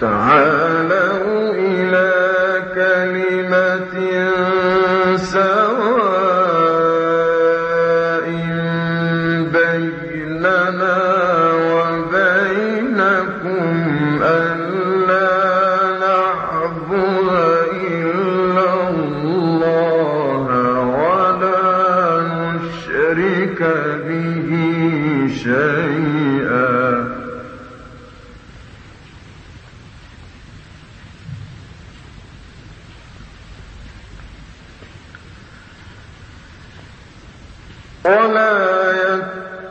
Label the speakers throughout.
Speaker 1: تعالى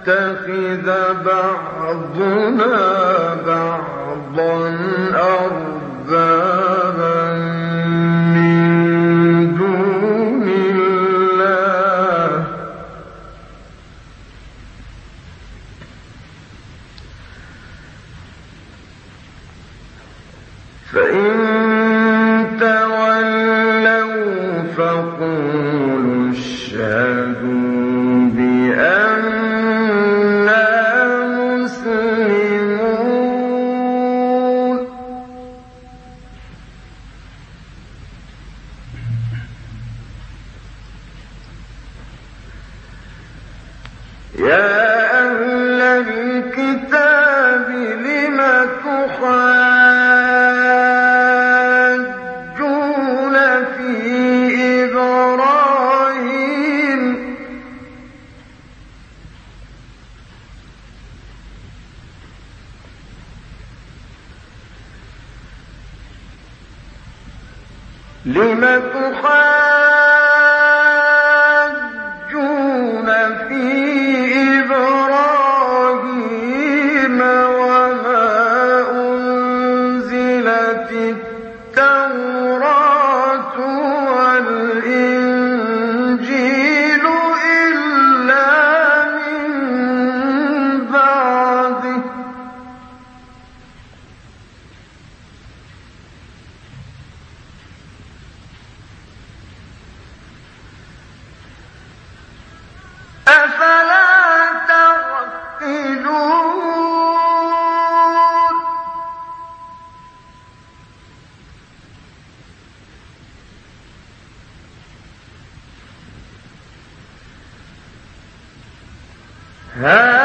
Speaker 1: يتخذ بعضنا بعضا من دون الله. فإن تولوا فقولوا اشهدوا بأن Ha!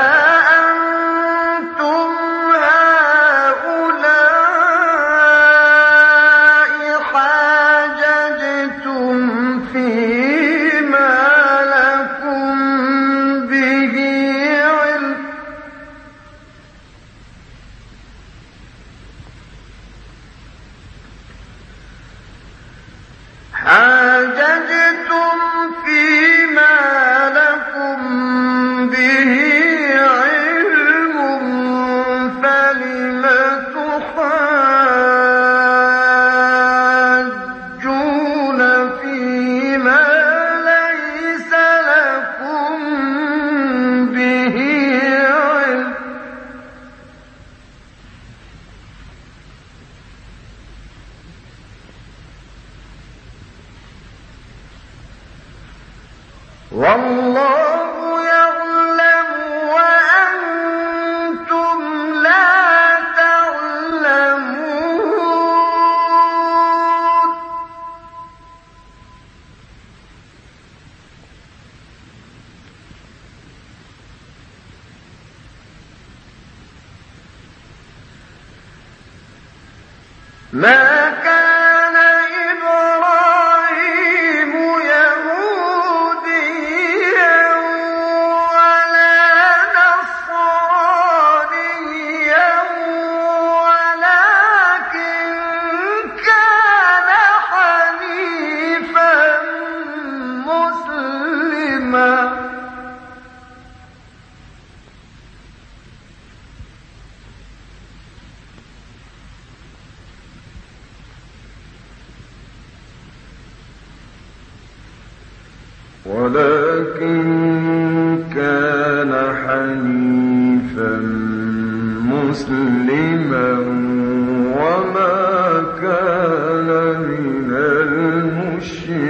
Speaker 1: ما ولكن كان حنيفا مسلما وما كان من المشركين.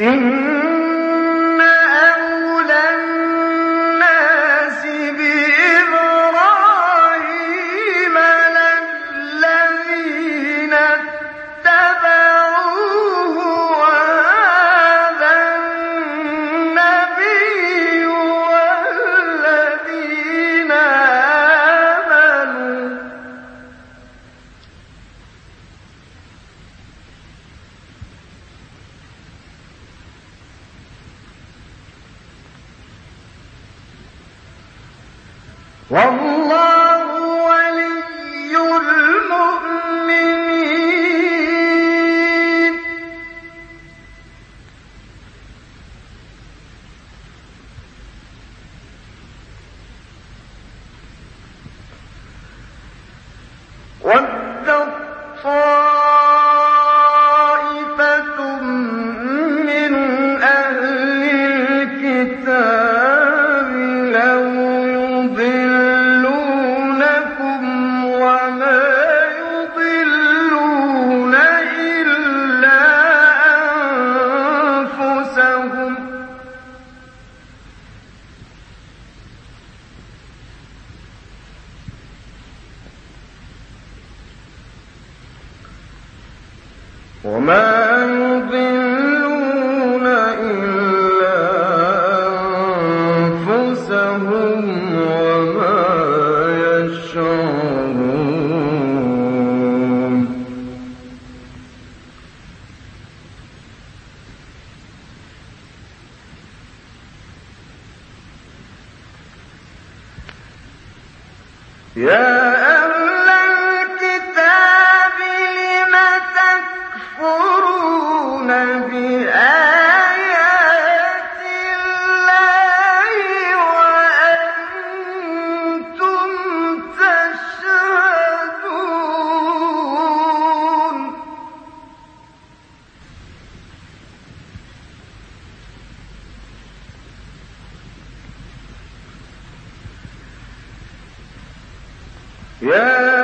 Speaker 1: إن Yeah.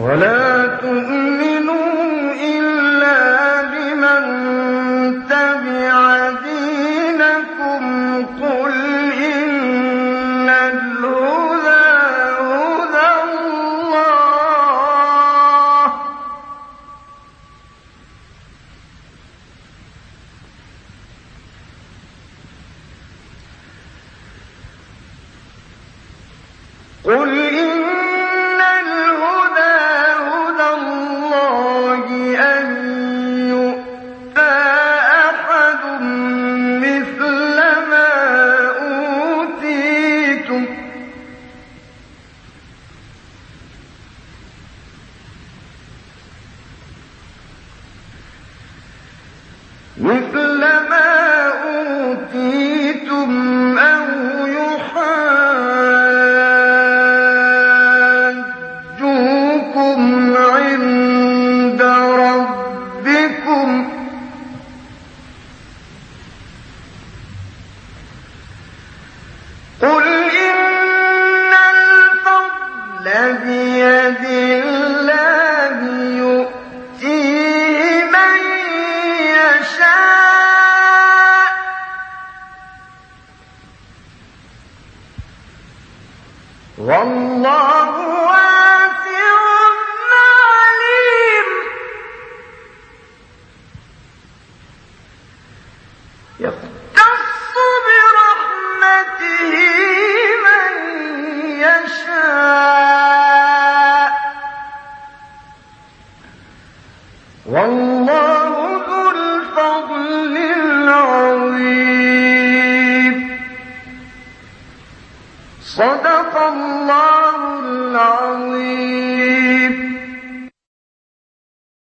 Speaker 1: ولا تؤمنوا إلا بمن تبع دين